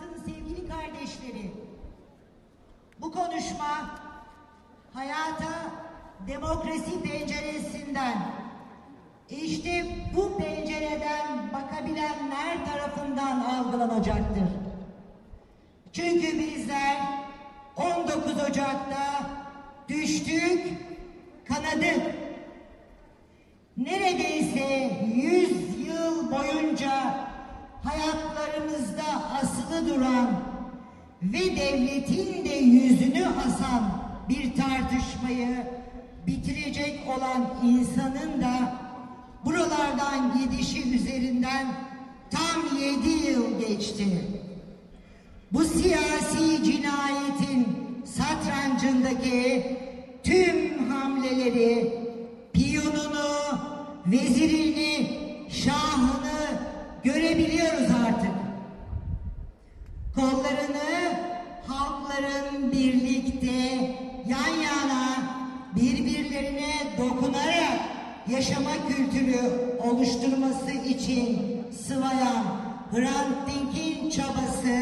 Hrant'ın sevgili kardeşleri, bu konuşma hayata demokrasi penceresinden, işte bu pencereden bakabilenler tarafından algılanacaktır. Çünkü bizler 19 Ocak'ta düştük, kanadık. Neredeyse 100 yıl boyunca hayatlarımızda asılı duran ve devletin de yüzünü asan bir tartışmayı bitirecek olan insanın da buralardan gidişi üzerinden tam yedi yıl geçti. Bu siyasi cinayetin satrancındaki tüm hamleleri, piyonunu, vezirini, şahını görebiliyoruz artık. Kollarını halkların birlikte yan yana birbirlerine dokunarak yaşama kültürü oluşturması için sıvayan Hrant Dink'in çabası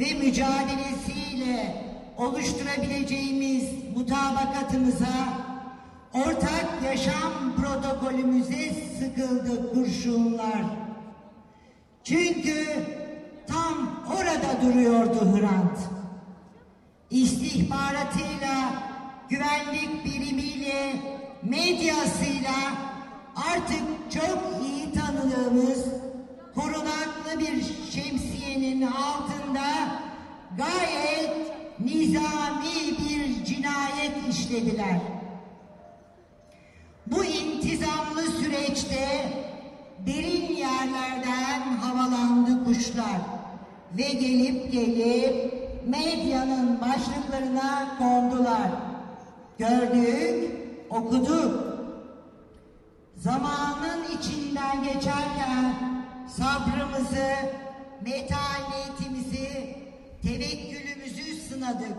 ve mücadelesiyle oluşturabileceğimiz mutabakatımıza, ortak yaşam protokolümüze sıkıldı kurşunlar. Çünkü tam orada duruyordu Hrant. İstihbaratıyla, güvenlik birimiyle, medyasıyla artık çok iyi tanıdığımız korunaklı bir şemsiyenin altında gayet nizami bir cinayet işlediler. Bu intizamlı süreçte derin yerlerden havalandı kuşlar ve gelip gelip medyanın başlıklarına kondular. Gördük, okuduk. Zamanın içinden geçerken sabrımızı, metanetimizi, tevekkülümüzü sınadık.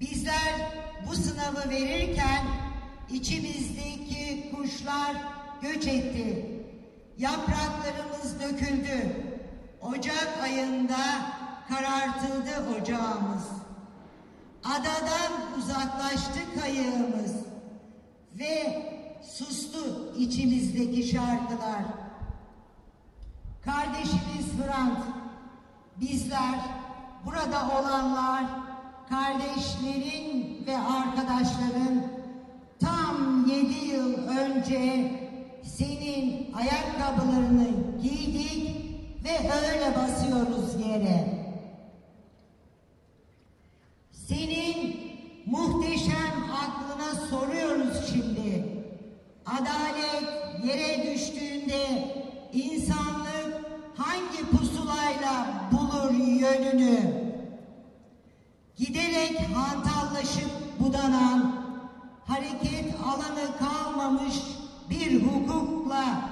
Bizler bu sınavı verirken içimizdeki kuşlar göç etti. Yapraklarımız döküldü. Ocak ayında karartıldı ocağımız. Adadan uzaklaştı kayığımız ve sustu içimizdeki şarkılar. Kardeşimiz Hrant, bizler, burada olanlar, kardeşlerin ve arkadaşların tam yedi yıl önce senin ayakkabılarını giydik ve öyle basıyoruz yere. Senin muhteşem aklına soruyoruz şimdi. Adalet yere düştüğünde insanlık hangi pusulayla bulur yönünü? Giderek hantallaşıp budanan, hareket alanı kalmamış bir hukukla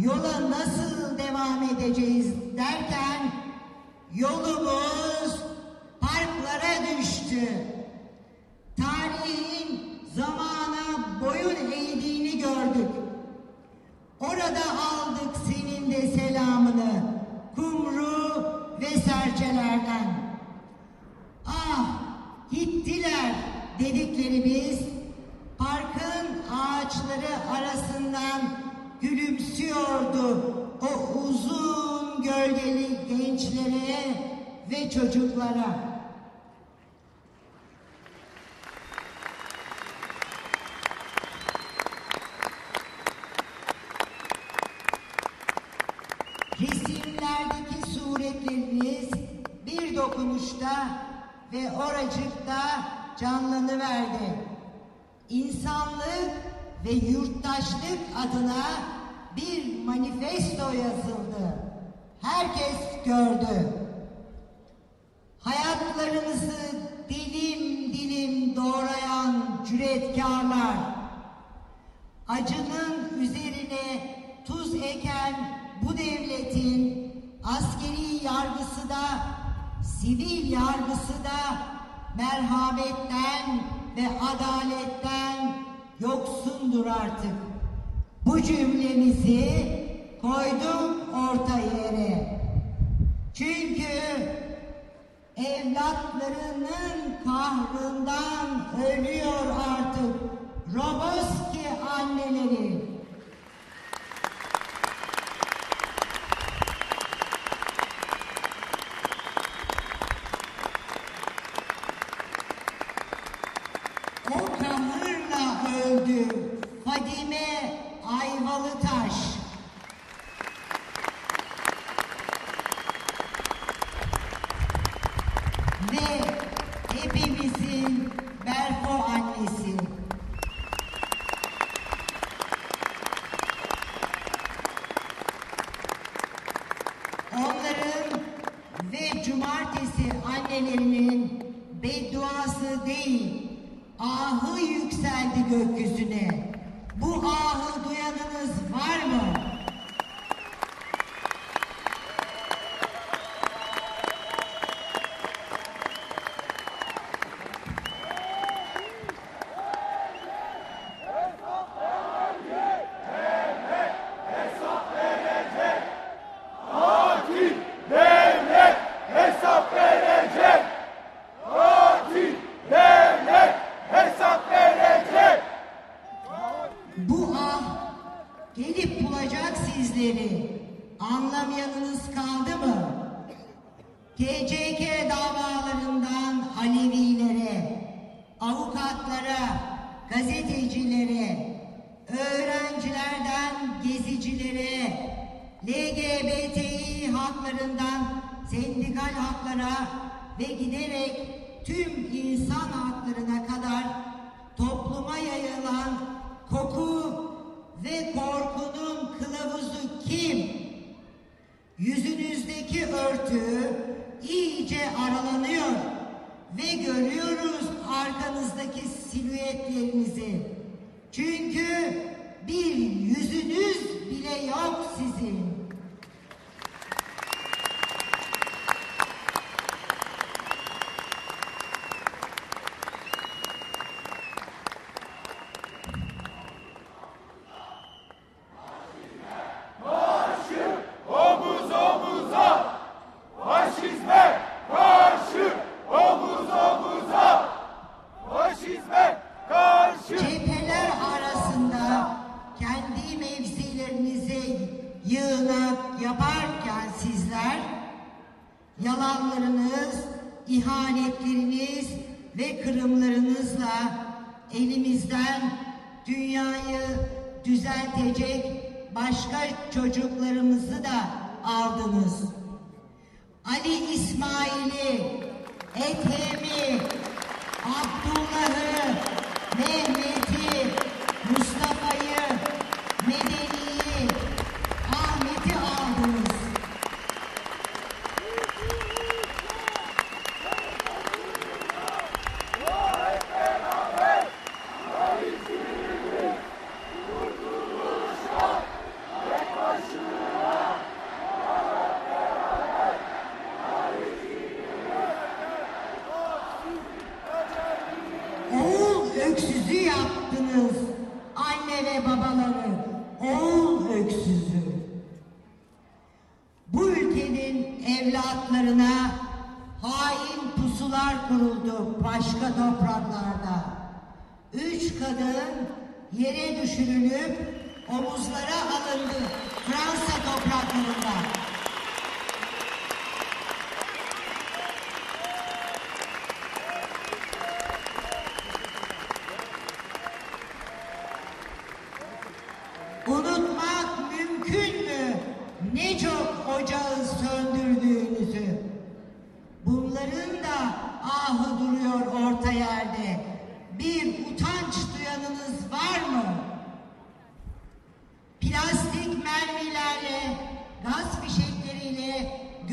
yola nasıl devam edeceğiz derken yolumuz parklara düştü. Tarihin zamana boyun eğdiğini gördük. Orada aldık senin de selamını. Kumru ve serçelerden. Ah gittiler dediklerimiz gölgeli gençlere ve çocuklara. Resimlerdeki suretleriniz bir dokunuşta ve oracıkta canlanıverdi. İnsanlık ve yurttaşlık adına bir manifesto yazıldı. Herkes gördü. Hayatlarımızı dilim dilim doğrayan cüretkarlar, acının üzerine tuz eken bu devletin askeri yargısı da, sivil yargısı da merhametten ve adaletten yoksundur artık. Bu cümlemizi koyduk orta yere. Çünkü evlatlarının kahrından ölüyor artık Roboski anneleri. Bu ah gelip bulacak sizleri. Anlamayanınız kaldı mı? KCK davalarından Alevilere, avukatlara, gazetecilere, öğrencilerden gezicilere, LGBTİ haklarından sendikal haklara ve giderek tüm insan haklarına kadar yok sizin. Yalanlarınız, ihanetleriniz ve kırımlarınızla elimizden dünyayı düzeltecek başka çocuklarımızı da aldınız. Ali İsmail'i, Ethem'i, Abdullah'ı, Mehmet'i, Mustafa'yı, evlatlarına hain pusular kuruldu başka topraklarda. Üç kadın yere düşürülüp omuzlara alındı Fransa topraklarında. Unutmak mümkün mü? Ne çok ocağı söndürdüğünüzü.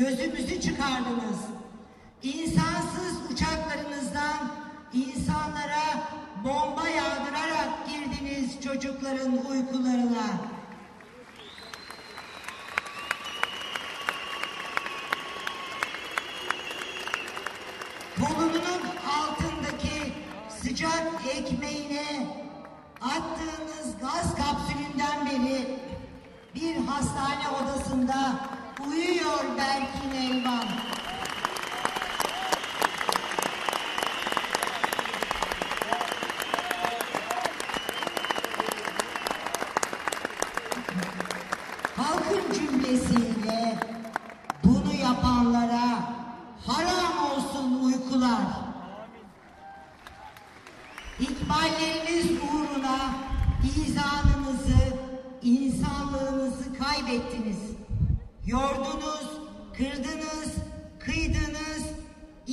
Gözümüzü çıkardınız. İnsansız uçaklarınızdan insanlara bomba yağdırarak girdiniz çocukların uykularına. Kolunun altındaki sıcak ekmeğine attığınız gaz kapsülünden beri bir hastane odasında Clear banking name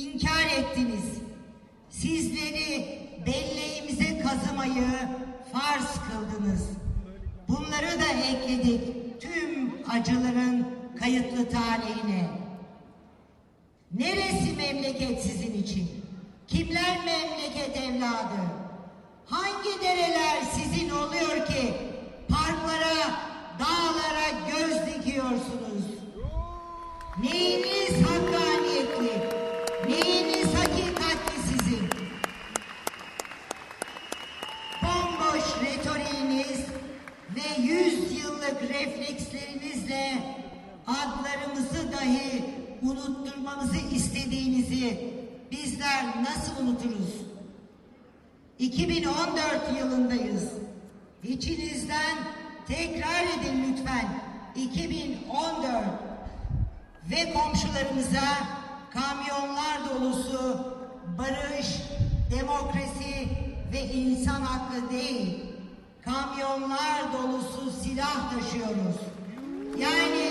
inkar ettiniz. Sizleri belleğimize kazımayı farz kıldınız. Bunları da ekledik tüm acıların kayıtlı tarihine. Neresi memleket sizin için? Kimler memleket evladı? Hangi dereler sizin oluyor ki parklara, dağlara göz dikiyorsunuz? Nasıl unuturuz? 2014 yılındayız. İçinizden tekrar edin lütfen. 2014 ve komşularımıza kamyonlar dolusu barış, demokrasi ve insan hakkı değil, kamyonlar dolusu silah taşıyoruz. Yani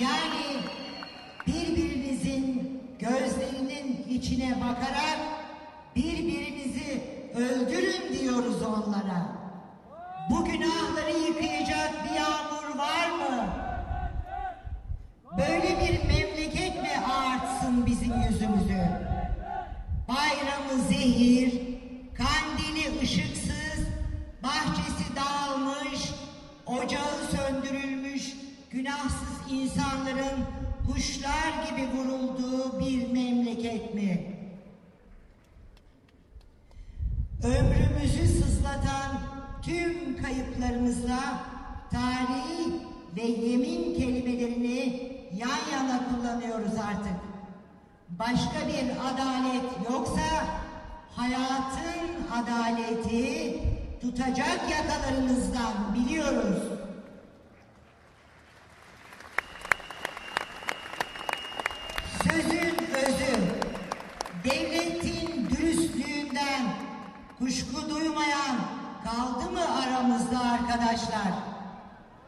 Yani birbirinizin gözlerinin içine bakarak birbirinizi öldürün diyoruz onlara. Bu günahları yıkayacak bir yağmur var mı? Böyle bir memleket mi ağartsın bizim yüzümüzü? Bayramı zehir, kandili ışıksız, bahçesi dağılmış, ocağı söndürülmüş, günahsız insanların kuşlar gibi vurulduğu bir memleket mi? Ömrümüzü sızlatan tüm kayıplarımızla tarih ve yemin kelimelerini yan yana kullanıyoruz artık. Başka bir adalet yoksa hayatın adaleti tutacak yakalarınızdan biliyoruz. Arkadaşlar?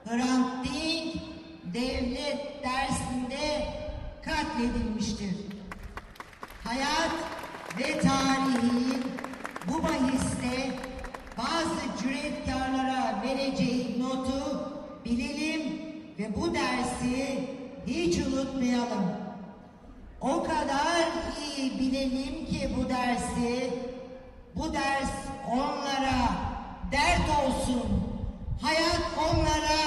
Hrant Dink devlet dersinde katledilmiştir. Hayat ve tarihin bu bahiste bazı cüretkarlara vereceği notu bilelim ve bu dersi hiç unutmayalım. O kadar iyi bilelim ki bu dersi, bu ders onlara dert olsun, hayat onlara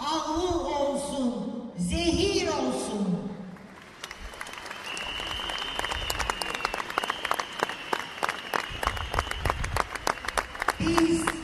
ahu olsun, zehir olsun. Biz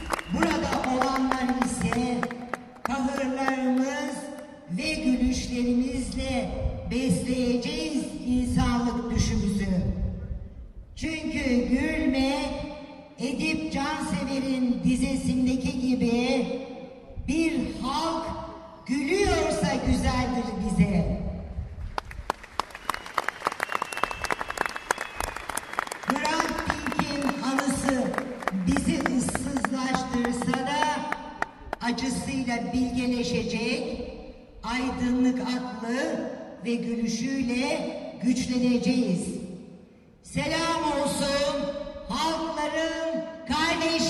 bizi ıssızlaştırsa da acısıyla bilgeleşecek, aydınlık aklı ve gülüşüyle güçleneceğiz. Selam olsun halkların kardeş